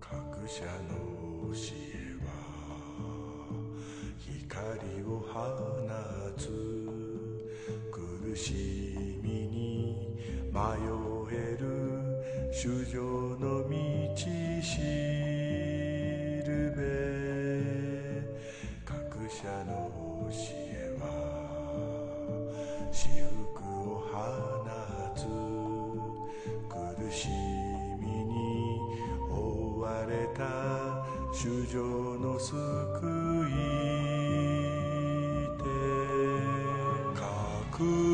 各社の教えは光を放つ。苦しみに迷える。衆生の道し主上の救いて隠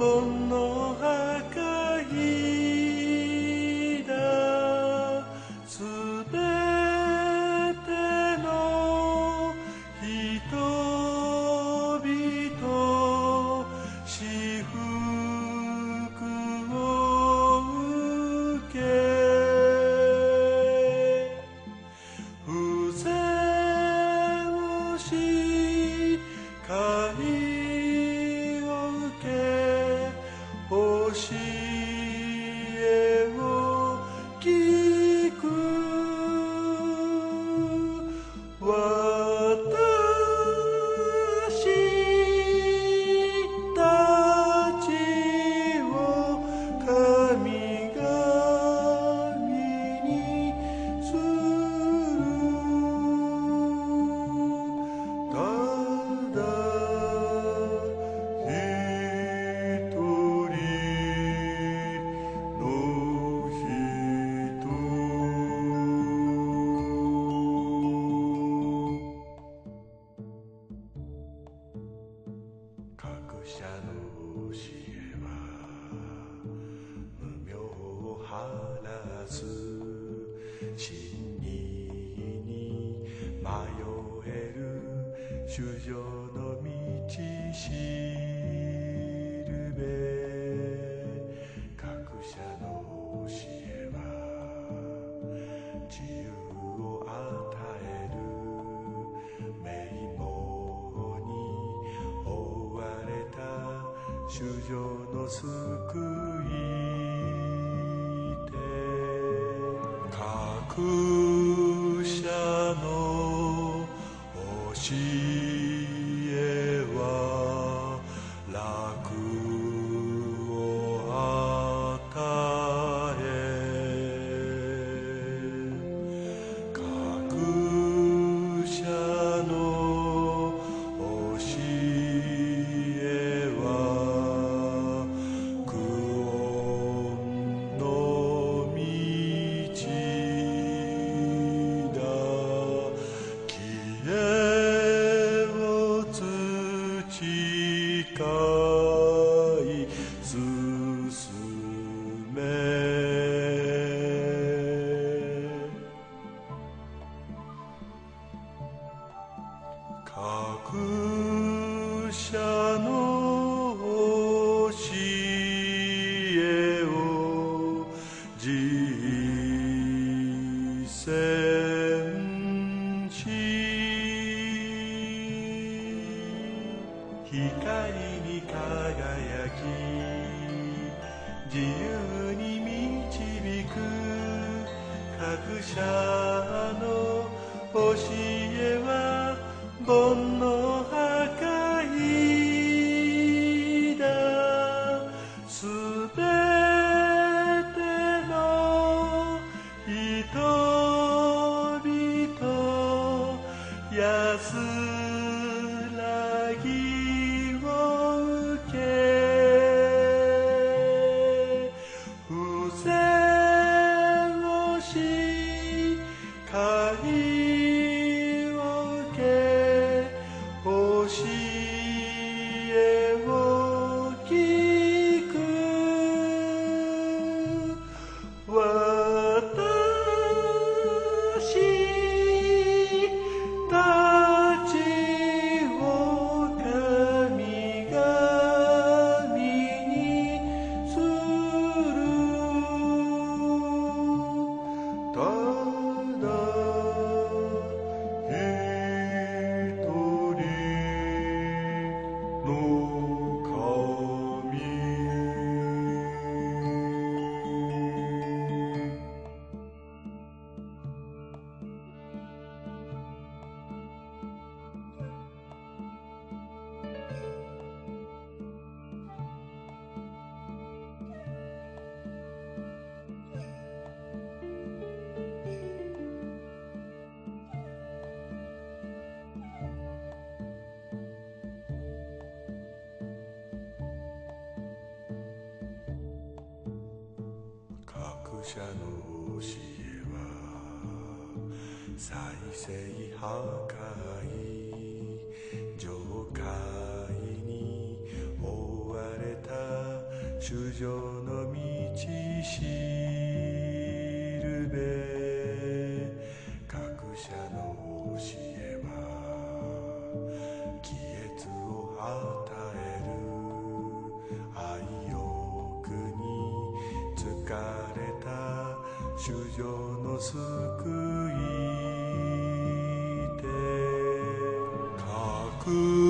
煩悩破 she の道しる。べ各社の教えは自由を与える。名簿に追われた衆生の救いで各社の教え者の教えは煩悩者の教えは再生破壊。上界に追われた衆生の道し主上の救いで隠